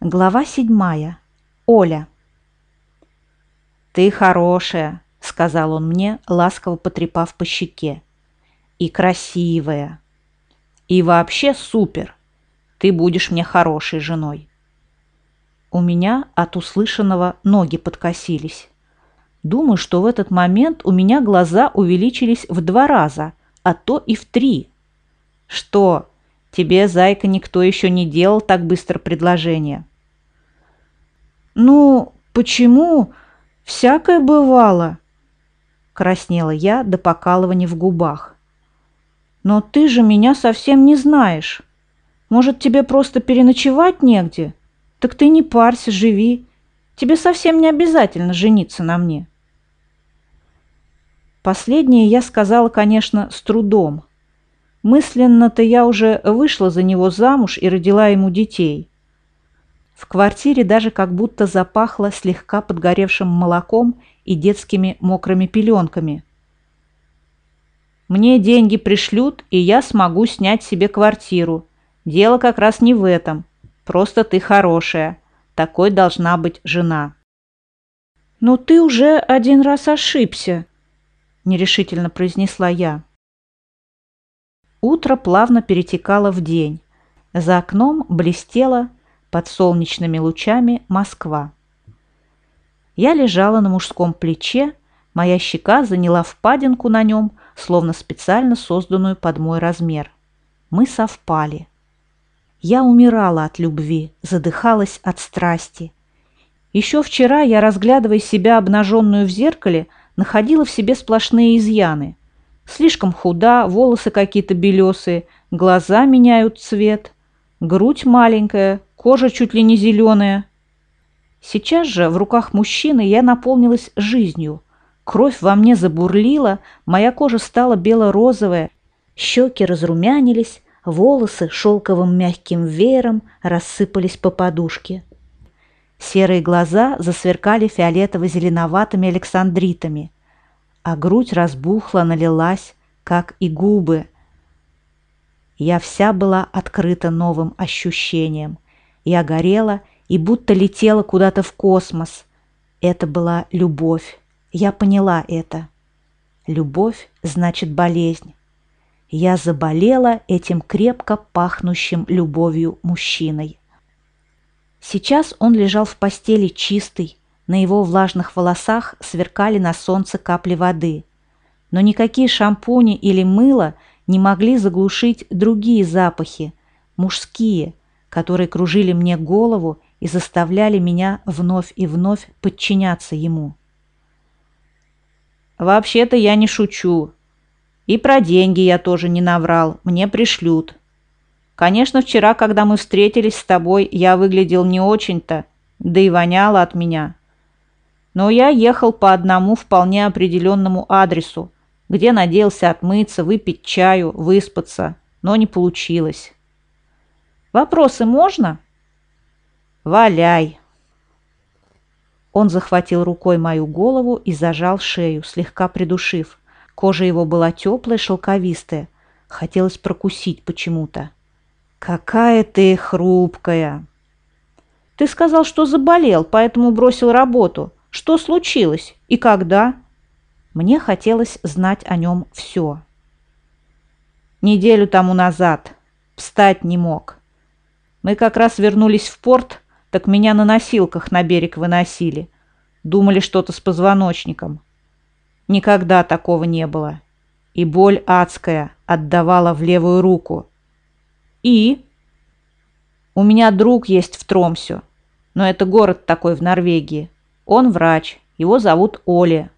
Глава седьмая. Оля. «Ты хорошая», — сказал он мне, ласково потрепав по щеке. «И красивая. И вообще супер. Ты будешь мне хорошей женой». У меня от услышанного ноги подкосились. Думаю, что в этот момент у меня глаза увеличились в два раза, а то и в три. «Что, тебе, зайка, никто еще не делал так быстро предложение?» «Ну, почему? Всякое бывало!» Краснела я до покалывания в губах. «Но ты же меня совсем не знаешь. Может, тебе просто переночевать негде? Так ты не парься, живи. Тебе совсем не обязательно жениться на мне». Последнее я сказала, конечно, с трудом. Мысленно-то я уже вышла за него замуж и родила ему детей. В квартире даже как будто запахло слегка подгоревшим молоком и детскими мокрыми пеленками. «Мне деньги пришлют, и я смогу снять себе квартиру. Дело как раз не в этом. Просто ты хорошая. Такой должна быть жена». «Но ты уже один раз ошибся», – нерешительно произнесла я. Утро плавно перетекало в день. За окном блестела под солнечными лучами Москва. Я лежала на мужском плече, моя щека заняла впадинку на нем, словно специально созданную под мой размер. Мы совпали. Я умирала от любви, задыхалась от страсти. Еще вчера я, разглядывая себя обнаженную в зеркале, находила в себе сплошные изъяны. Слишком худа, волосы какие-то белесые, глаза меняют цвет, грудь маленькая, кожа чуть ли не зеленая. Сейчас же в руках мужчины я наполнилась жизнью. Кровь во мне забурлила, моя кожа стала бело-розовая, щеки разрумянились, волосы шелковым мягким веером рассыпались по подушке. Серые глаза засверкали фиолетово-зеленоватыми александритами, а грудь разбухла, налилась, как и губы. Я вся была открыта новым ощущением – я горела и будто летела куда-то в космос. Это была любовь. Я поняла это. Любовь значит болезнь. Я заболела этим крепко пахнущим любовью мужчиной. Сейчас он лежал в постели чистый, на его влажных волосах сверкали на солнце капли воды. Но никакие шампуни или мыло не могли заглушить другие запахи, мужские, которые кружили мне голову и заставляли меня вновь и вновь подчиняться ему. «Вообще-то я не шучу. И про деньги я тоже не наврал, мне пришлют. Конечно, вчера, когда мы встретились с тобой, я выглядел не очень-то, да и воняло от меня. Но я ехал по одному вполне определенному адресу, где надеялся отмыться, выпить чаю, выспаться, но не получилось». Вопросы можно? Валяй. Он захватил рукой мою голову и зажал шею, слегка придушив. Кожа его была теплая, шелковистая. Хотелось прокусить почему-то. «Какая ты хрупкая!» «Ты сказал, что заболел, поэтому бросил работу. Что случилось? И когда?» Мне хотелось знать о нем все. Неделю тому назад. Встать не мог. Мы как раз вернулись в порт, так меня на носилках на берег выносили. Думали что-то с позвоночником. Никогда такого не было. И боль адская отдавала в левую руку. И? У меня друг есть в Тромсе, но это город такой в Норвегии. Он врач, его зовут Оля.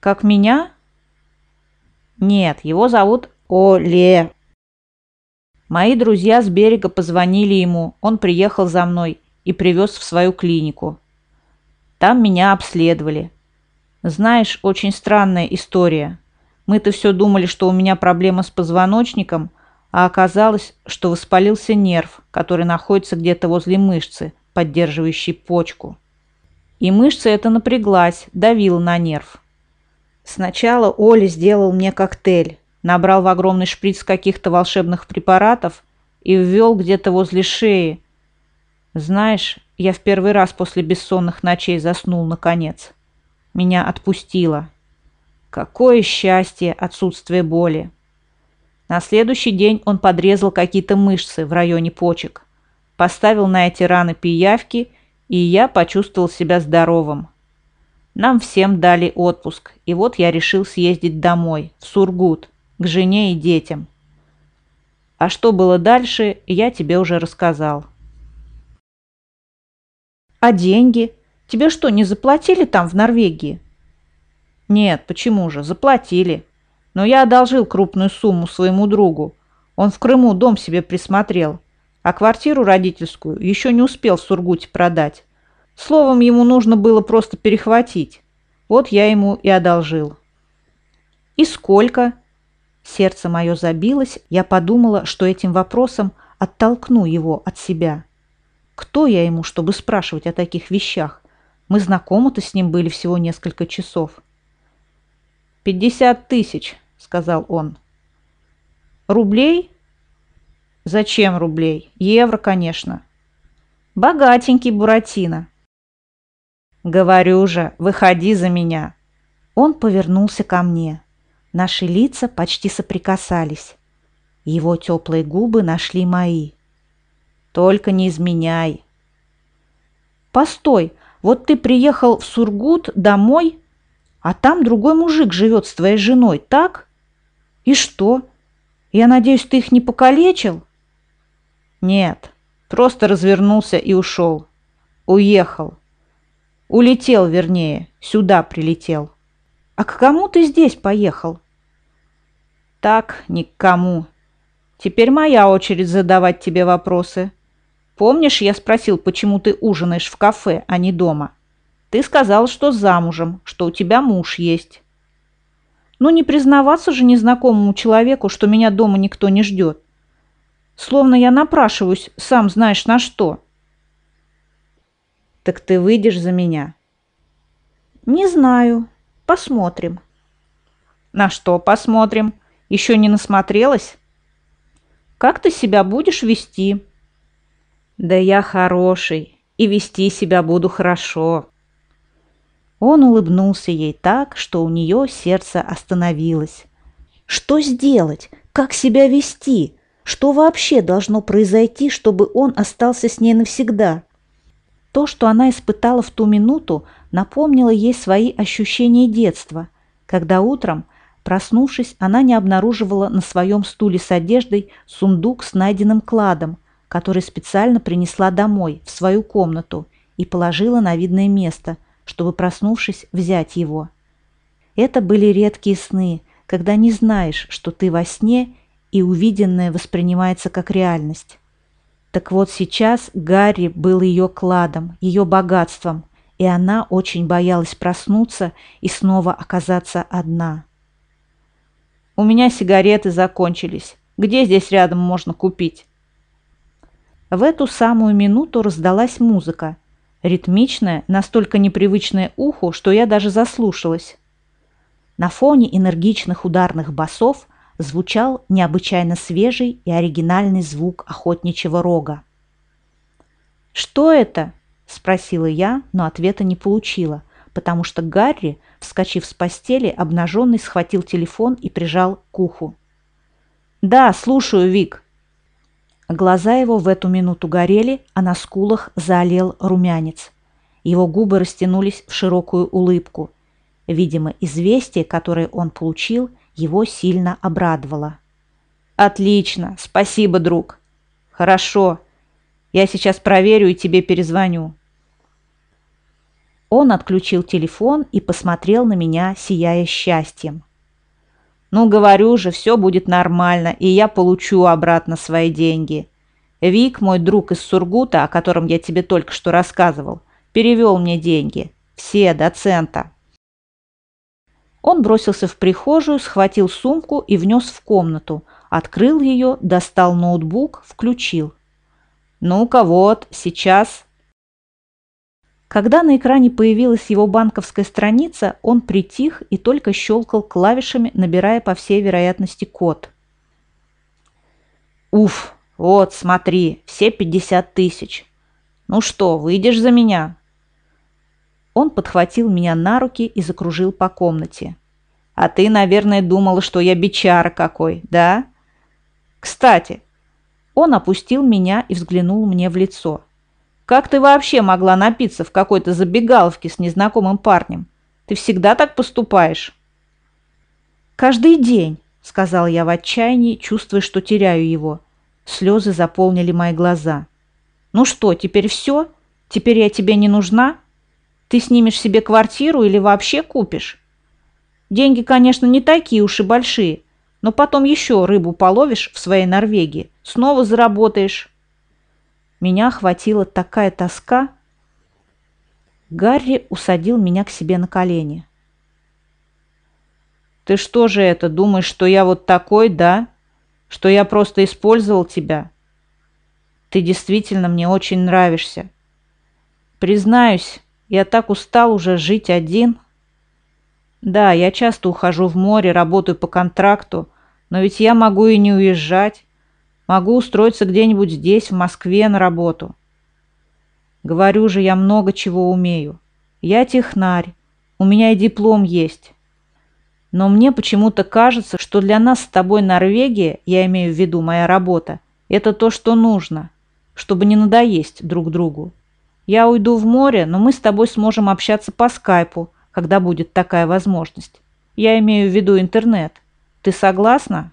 Как меня? Нет, его зовут Оле. Мои друзья с берега позвонили ему, он приехал за мной и привез в свою клинику. Там меня обследовали. Знаешь, очень странная история. Мы-то все думали, что у меня проблема с позвоночником, а оказалось, что воспалился нерв, который находится где-то возле мышцы, поддерживающей почку. И мышца эта напряглась, давила на нерв. Сначала Оля сделал мне коктейль, набрал в огромный шприц каких-то волшебных препаратов и ввел где-то возле шеи. Знаешь, я в первый раз после бессонных ночей заснул наконец. Меня отпустило. Какое счастье отсутствие боли. На следующий день он подрезал какие-то мышцы в районе почек, поставил на эти раны пиявки, и я почувствовал себя здоровым. Нам всем дали отпуск, и вот я решил съездить домой, в Сургут, к жене и детям. А что было дальше, я тебе уже рассказал. А деньги? Тебе что, не заплатили там, в Норвегии? Нет, почему же, заплатили. Но я одолжил крупную сумму своему другу. Он в Крыму дом себе присмотрел, а квартиру родительскую еще не успел в Сургуте продать. Словом, ему нужно было просто перехватить. Вот я ему и одолжил. И сколько? Сердце мое забилось, я подумала, что этим вопросом оттолкну его от себя. Кто я ему, чтобы спрашивать о таких вещах? Мы знакомы-то с ним были всего несколько часов. «Пятьдесят тысяч», — сказал он. «Рублей?» «Зачем рублей? Евро, конечно». «Богатенький Буратино». «Говорю же, выходи за меня». Он повернулся ко мне. Наши лица почти соприкасались. Его теплые губы нашли мои. Только не изменяй. Постой, вот ты приехал в Сургут домой, а там другой мужик живет с твоей женой, так? И что? Я надеюсь, ты их не покалечил? Нет, просто развернулся и ушел. Уехал. Улетел, вернее, сюда прилетел. А к кому ты здесь поехал? Так, ни к кому. Теперь моя очередь задавать тебе вопросы. Помнишь, я спросил, почему ты ужинаешь в кафе, а не дома? Ты сказал, что замужем, что у тебя муж есть. Ну, не признаваться же незнакомому человеку, что меня дома никто не ждет. Словно я напрашиваюсь, сам знаешь на что. Так ты выйдешь за меня? Не знаю. Посмотрим. На что посмотрим? Еще не насмотрелась? Как ты себя будешь вести? Да я хороший, и вести себя буду хорошо. Он улыбнулся ей так, что у нее сердце остановилось. Что сделать? Как себя вести? Что вообще должно произойти, чтобы он остался с ней навсегда? То, что она испытала в ту минуту, напомнило ей свои ощущения детства, когда утром Проснувшись, она не обнаруживала на своем стуле с одеждой сундук с найденным кладом, который специально принесла домой, в свою комнату, и положила на видное место, чтобы, проснувшись, взять его. Это были редкие сны, когда не знаешь, что ты во сне, и увиденное воспринимается как реальность. Так вот сейчас Гарри был ее кладом, ее богатством, и она очень боялась проснуться и снова оказаться одна. У меня сигареты закончились. Где здесь рядом можно купить?» В эту самую минуту раздалась музыка. Ритмичная, настолько непривычная уху, что я даже заслушалась. На фоне энергичных ударных басов звучал необычайно свежий и оригинальный звук охотничьего рога. «Что это?» – спросила я, но ответа не получила – потому что Гарри, вскочив с постели, обнаженный схватил телефон и прижал к уху. «Да, слушаю, Вик». Глаза его в эту минуту горели, а на скулах заолел румянец. Его губы растянулись в широкую улыбку. Видимо, известие, которое он получил, его сильно обрадовало. «Отлично! Спасибо, друг!» «Хорошо. Я сейчас проверю и тебе перезвоню». Он отключил телефон и посмотрел на меня, сияя счастьем. «Ну, говорю же, все будет нормально, и я получу обратно свои деньги. Вик, мой друг из Сургута, о котором я тебе только что рассказывал, перевел мне деньги. Все до цента». Он бросился в прихожую, схватил сумку и внес в комнату, открыл ее, достал ноутбук, включил. «Ну-ка вот, сейчас когда на экране появилась его банковская страница, он притих и только щелкал клавишами, набирая по всей вероятности код. «Уф, вот, смотри, все 50 тысяч. Ну что, выйдешь за меня?» Он подхватил меня на руки и закружил по комнате. «А ты, наверное, думала, что я бичара какой, да?» «Кстати, он опустил меня и взглянул мне в лицо. «Как ты вообще могла напиться в какой-то забегаловке с незнакомым парнем? Ты всегда так поступаешь?» «Каждый день», — сказал я в отчаянии, чувствуя, что теряю его. Слезы заполнили мои глаза. «Ну что, теперь все? Теперь я тебе не нужна? Ты снимешь себе квартиру или вообще купишь? Деньги, конечно, не такие уж и большие, но потом еще рыбу половишь в своей Норвегии, снова заработаешь». Меня охватила такая тоска. Гарри усадил меня к себе на колени. «Ты что же это, думаешь, что я вот такой, да? Что я просто использовал тебя? Ты действительно мне очень нравишься. Признаюсь, я так устал уже жить один. Да, я часто ухожу в море, работаю по контракту, но ведь я могу и не уезжать. Могу устроиться где-нибудь здесь, в Москве, на работу. Говорю же, я много чего умею. Я технарь, у меня и диплом есть. Но мне почему-то кажется, что для нас с тобой Норвегия, я имею в виду моя работа, это то, что нужно, чтобы не надоесть друг другу. Я уйду в море, но мы с тобой сможем общаться по скайпу, когда будет такая возможность. Я имею в виду интернет. Ты согласна?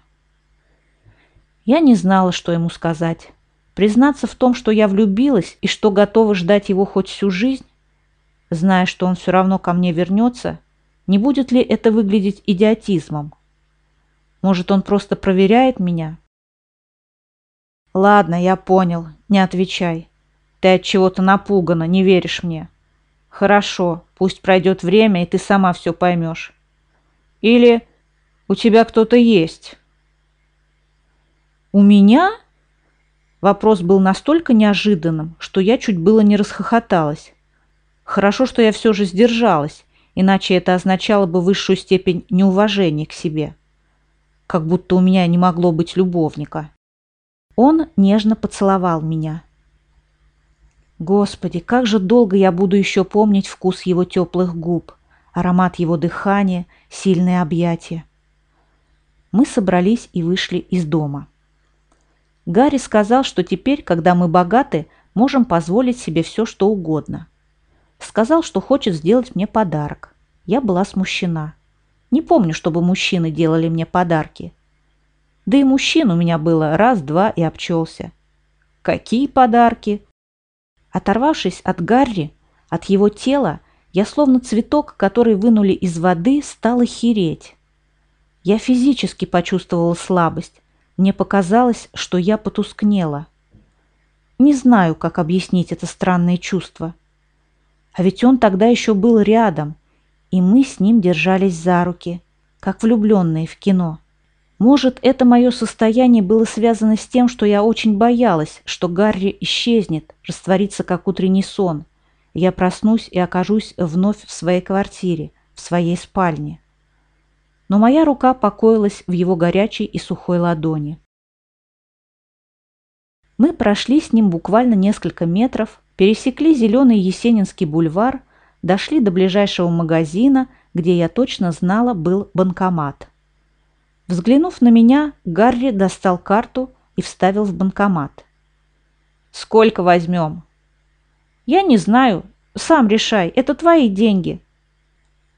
Я не знала, что ему сказать. Признаться в том, что я влюбилась и что готова ждать его хоть всю жизнь, зная, что он все равно ко мне вернется, не будет ли это выглядеть идиотизмом? Может, он просто проверяет меня? Ладно, я понял, не отвечай. Ты от чего-то напугана, не веришь мне. Хорошо, пусть пройдет время, и ты сама все поймешь. Или у тебя кто-то есть. «У меня?» Вопрос был настолько неожиданным, что я чуть было не расхохоталась. Хорошо, что я все же сдержалась, иначе это означало бы высшую степень неуважения к себе. Как будто у меня не могло быть любовника. Он нежно поцеловал меня. Господи, как же долго я буду еще помнить вкус его теплых губ, аромат его дыхания, сильные объятия. Мы собрались и вышли из дома. Гарри сказал, что теперь, когда мы богаты, можем позволить себе все, что угодно. Сказал, что хочет сделать мне подарок. Я была смущена. Не помню, чтобы мужчины делали мне подарки. Да и мужчин у меня было раз-два и обчелся. Какие подарки? Оторвавшись от Гарри, от его тела, я словно цветок, который вынули из воды, стала хереть. Я физически почувствовала слабость, мне показалось, что я потускнела. Не знаю, как объяснить это странное чувство. А ведь он тогда еще был рядом, и мы с ним держались за руки, как влюбленные в кино. Может, это мое состояние было связано с тем, что я очень боялась, что Гарри исчезнет, растворится как утренний сон. Я проснусь и окажусь вновь в своей квартире, в своей спальне но моя рука покоилась в его горячей и сухой ладони. Мы прошли с ним буквально несколько метров, пересекли зеленый Есенинский бульвар, дошли до ближайшего магазина, где я точно знала был банкомат. Взглянув на меня, Гарри достал карту и вставил в банкомат. «Сколько возьмем?» «Я не знаю. Сам решай. Это твои деньги».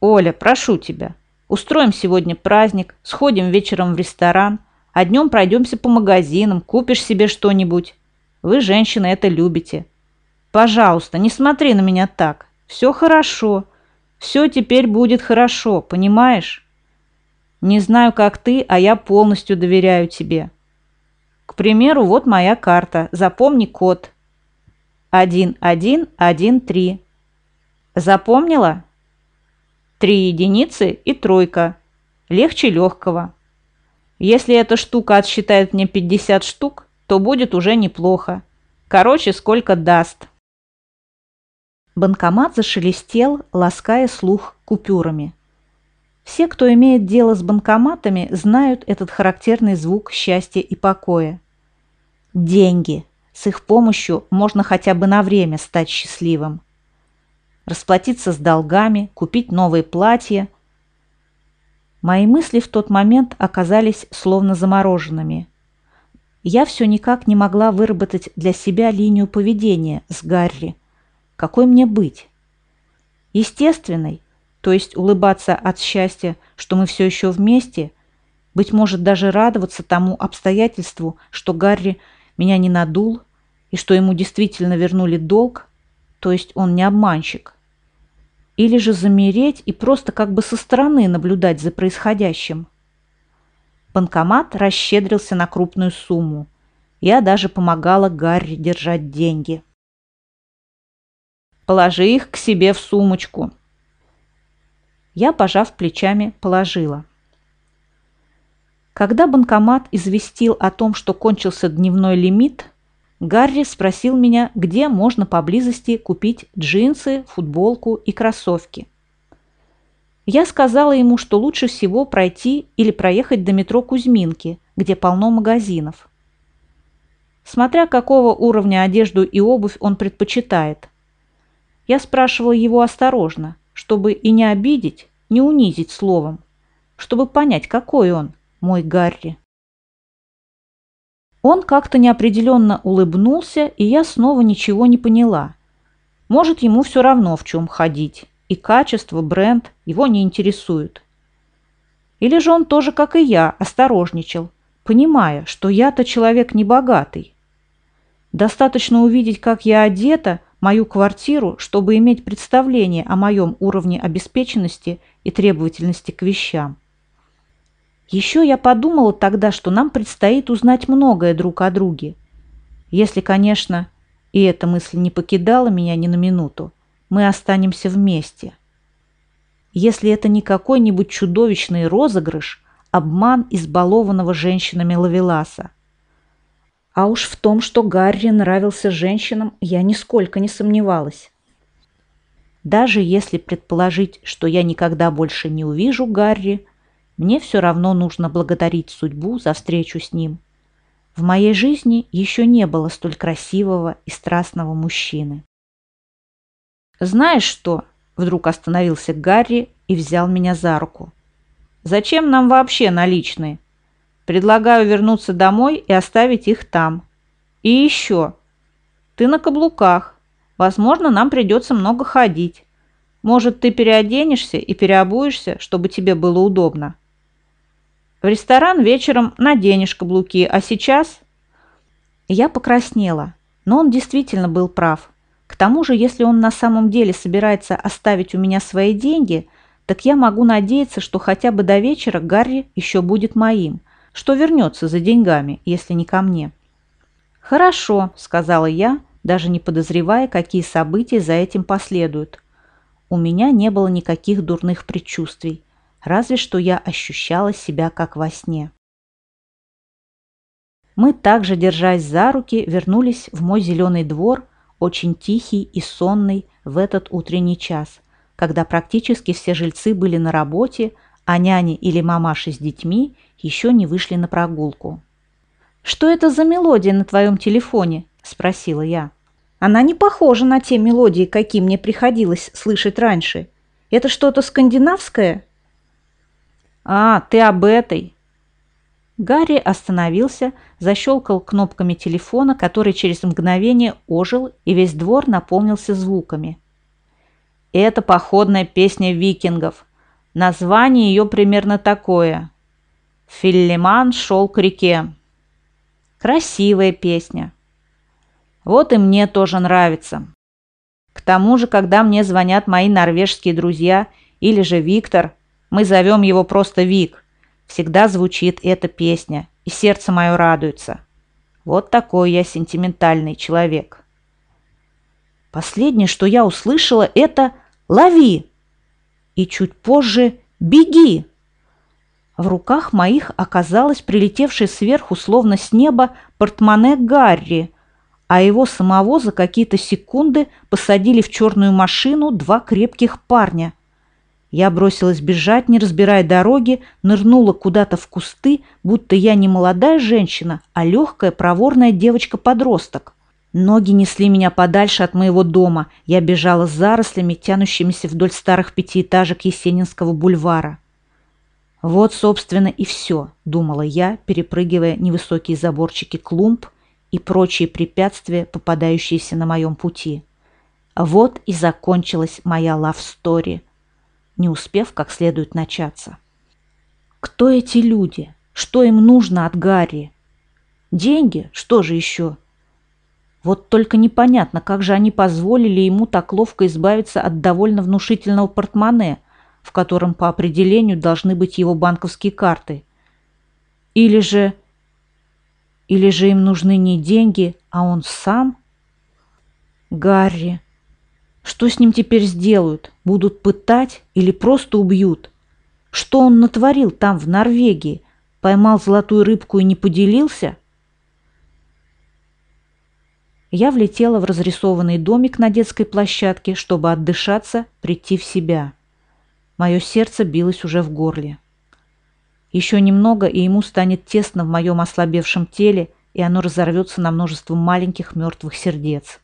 «Оля, прошу тебя, Устроим сегодня праздник, сходим вечером в ресторан, а днем пройдемся по магазинам, купишь себе что-нибудь. Вы, женщины, это любите. Пожалуйста, не смотри на меня так. Все хорошо. Все теперь будет хорошо, понимаешь? Не знаю, как ты, а я полностью доверяю тебе. К примеру, вот моя карта. Запомни код. 1113. Запомнила? Три единицы и тройка. Легче легкого. Если эта штука отсчитает мне 50 штук, то будет уже неплохо. Короче, сколько даст. Банкомат зашелестел, лаская слух купюрами. Все, кто имеет дело с банкоматами, знают этот характерный звук счастья и покоя. Деньги. С их помощью можно хотя бы на время стать счастливым. Расплатиться с долгами, купить новые платья. Мои мысли в тот момент оказались словно замороженными. Я все никак не могла выработать для себя линию поведения с Гарри. Какой мне быть? Естественной, то есть улыбаться от счастья, что мы все еще вместе, быть может даже радоваться тому обстоятельству, что Гарри меня не надул и что ему действительно вернули долг, то есть он не обманщик. Или же замереть и просто как бы со стороны наблюдать за происходящим. Банкомат расщедрился на крупную сумму. Я даже помогала Гарри держать деньги. «Положи их к себе в сумочку», я, пожав плечами, положила. Когда банкомат известил о том, что кончился дневной лимит, Гарри спросил меня, где можно поблизости купить джинсы, футболку и кроссовки. Я сказала ему, что лучше всего пройти или проехать до метро Кузьминки, где полно магазинов. Смотря какого уровня одежду и обувь он предпочитает. Я спрашивала его осторожно – чтобы и не обидеть, не унизить словом, чтобы понять, какой он, мой Гарри. Он как-то неопределенно улыбнулся, и я снова ничего не поняла. Может, ему все равно, в чем ходить, и качество, бренд его не интересуют. Или же он тоже, как и я, осторожничал, понимая, что я-то человек небогатый. Достаточно увидеть, как я одета – мою квартиру, чтобы иметь представление о моем уровне обеспеченности и требовательности к вещам. Еще я подумала тогда, что нам предстоит узнать многое друг о друге. Если, конечно, и эта мысль не покидала меня ни на минуту, мы останемся вместе. Если это не какой-нибудь чудовищный розыгрыш, обман избалованного женщинами Лавеласа – а уж в том, что Гарри нравился женщинам, я нисколько не сомневалась. Даже если предположить, что я никогда больше не увижу Гарри, мне все равно нужно благодарить судьбу за встречу с ним. В моей жизни еще не было столь красивого и страстного мужчины. «Знаешь что?» – вдруг остановился Гарри и взял меня за руку. «Зачем нам вообще наличные? Предлагаю вернуться домой и оставить их там. И еще. Ты на каблуках. Возможно, нам придется много ходить. Может, ты переоденешься и переобуешься, чтобы тебе было удобно. В ресторан вечером наденешь каблуки, а сейчас... Я покраснела, но он действительно был прав. К тому же, если он на самом деле собирается оставить у меня свои деньги, так я могу надеяться, что хотя бы до вечера Гарри еще будет моим – что вернется за деньгами, если не ко мне. «Хорошо», — сказала я, даже не подозревая, какие события за этим последуют. У меня не было никаких дурных предчувствий, разве что я ощущала себя как во сне. Мы также, держась за руки, вернулись в мой зеленый двор, очень тихий и сонный в этот утренний час, когда практически все жильцы были на работе, а няни или мамаши с детьми еще не вышли на прогулку. «Что это за мелодия на твоем телефоне?» – спросила я. «Она не похожа на те мелодии, какие мне приходилось слышать раньше. Это что-то скандинавское?» «А, ты об этой!» Гарри остановился, защелкал кнопками телефона, который через мгновение ожил, и весь двор наполнился звуками. «Это походная песня викингов», Название ее примерно такое. «Филлиман шел к реке». Красивая песня. Вот и мне тоже нравится. К тому же, когда мне звонят мои норвежские друзья или же Виктор, мы зовем его просто Вик, всегда звучит эта песня, и сердце мое радуется. Вот такой я сентиментальный человек. Последнее, что я услышала, это «Лови!» И чуть позже «Беги!». В руках моих оказалось прилетевшее сверху, словно с неба, портмоне Гарри, а его самого за какие-то секунды посадили в черную машину два крепких парня. Я бросилась бежать, не разбирая дороги, нырнула куда-то в кусты, будто я не молодая женщина, а легкая проворная девочка-подросток. Ноги несли меня подальше от моего дома. Я бежала с зарослями, тянущимися вдоль старых пятиэтажек Есенинского бульвара. Вот, собственно, и все, думала я, перепрыгивая невысокие заборчики клумб и прочие препятствия, попадающиеся на моем пути. Вот и закончилась моя лав-стори, не успев как следует начаться. Кто эти люди? Что им нужно от Гарри? Деньги? Что же еще? Вот только непонятно, как же они позволили ему так ловко избавиться от довольно внушительного портмоне, в котором по определению должны быть его банковские карты. Или же... Или же им нужны не деньги, а он сам? Гарри. Что с ним теперь сделают? Будут пытать или просто убьют? Что он натворил там, в Норвегии? Поймал золотую рыбку и не поделился? Я влетела в разрисованный домик на детской площадке, чтобы отдышаться, прийти в себя. Мое сердце билось уже в горле. Еще немного, и ему станет тесно в моем ослабевшем теле, и оно разорвется на множество маленьких мертвых сердец.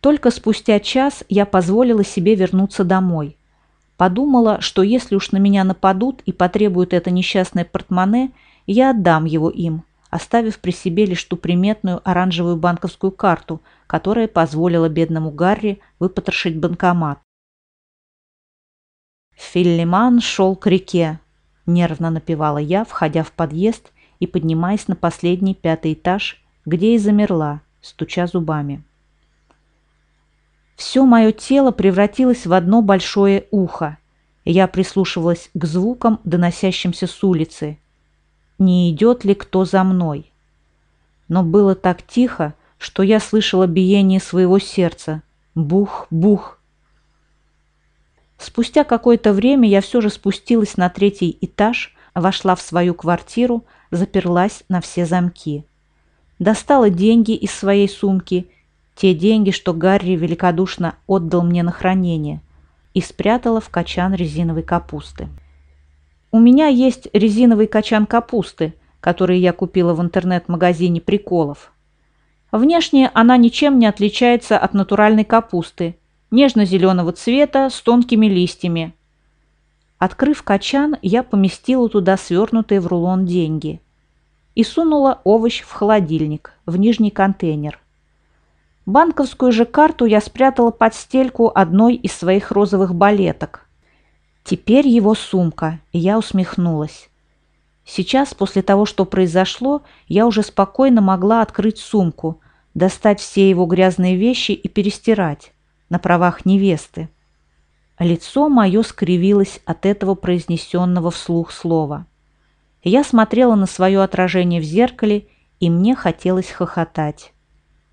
Только спустя час я позволила себе вернуться домой. Подумала, что если уж на меня нападут и потребуют это несчастное портмоне, я отдам его им, оставив при себе лишь ту приметную оранжевую банковскую карту, которая позволила бедному Гарри выпотрошить банкомат. Филлиман шел к реке, нервно напевала я, входя в подъезд и поднимаясь на последний пятый этаж, где и замерла, стуча зубами. Все мое тело превратилось в одно большое ухо. Я прислушивалась к звукам, доносящимся с улицы, не идет ли кто за мной. Но было так тихо, что я слышала биение своего сердца. Бух, бух. Спустя какое-то время я все же спустилась на третий этаж, вошла в свою квартиру, заперлась на все замки. Достала деньги из своей сумки, те деньги, что Гарри великодушно отдал мне на хранение, и спрятала в качан резиновой капусты. У меня есть резиновый качан капусты, который я купила в интернет-магазине приколов. Внешне она ничем не отличается от натуральной капусты, нежно-зеленого цвета с тонкими листьями. Открыв качан, я поместила туда свернутые в рулон деньги и сунула овощ в холодильник, в нижний контейнер. Банковскую же карту я спрятала под стельку одной из своих розовых балеток – Теперь его сумка, и я усмехнулась. Сейчас, после того, что произошло, я уже спокойно могла открыть сумку, достать все его грязные вещи и перестирать на правах невесты. Лицо мое скривилось от этого произнесенного вслух слова. Я смотрела на свое отражение в зеркале, и мне хотелось хохотать.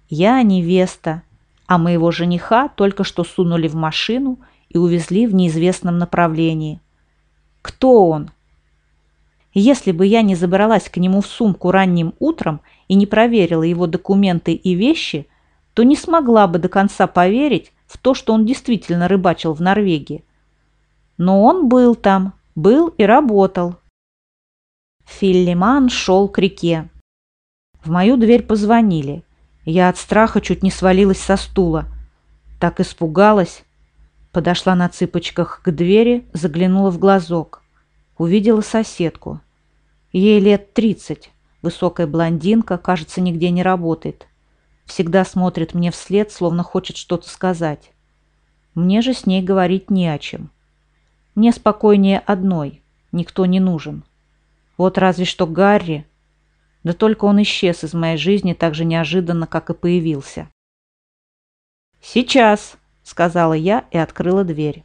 Я невеста, а моего жениха только что сунули в машину и увезли в неизвестном направлении. Кто он? Если бы я не забралась к нему в сумку ранним утром и не проверила его документы и вещи, то не смогла бы до конца поверить в то, что он действительно рыбачил в Норвегии. Но он был там, был и работал. Филлиман шел к реке. В мою дверь позвонили. Я от страха чуть не свалилась со стула. Так испугалась, Подошла на цыпочках к двери, заглянула в глазок. Увидела соседку. Ей лет тридцать. Высокая блондинка, кажется, нигде не работает. Всегда смотрит мне вслед, словно хочет что-то сказать. Мне же с ней говорить не о чем. Мне спокойнее одной. Никто не нужен. Вот разве что Гарри. Да только он исчез из моей жизни так же неожиданно, как и появился. «Сейчас!» Сказала я и открыла дверь.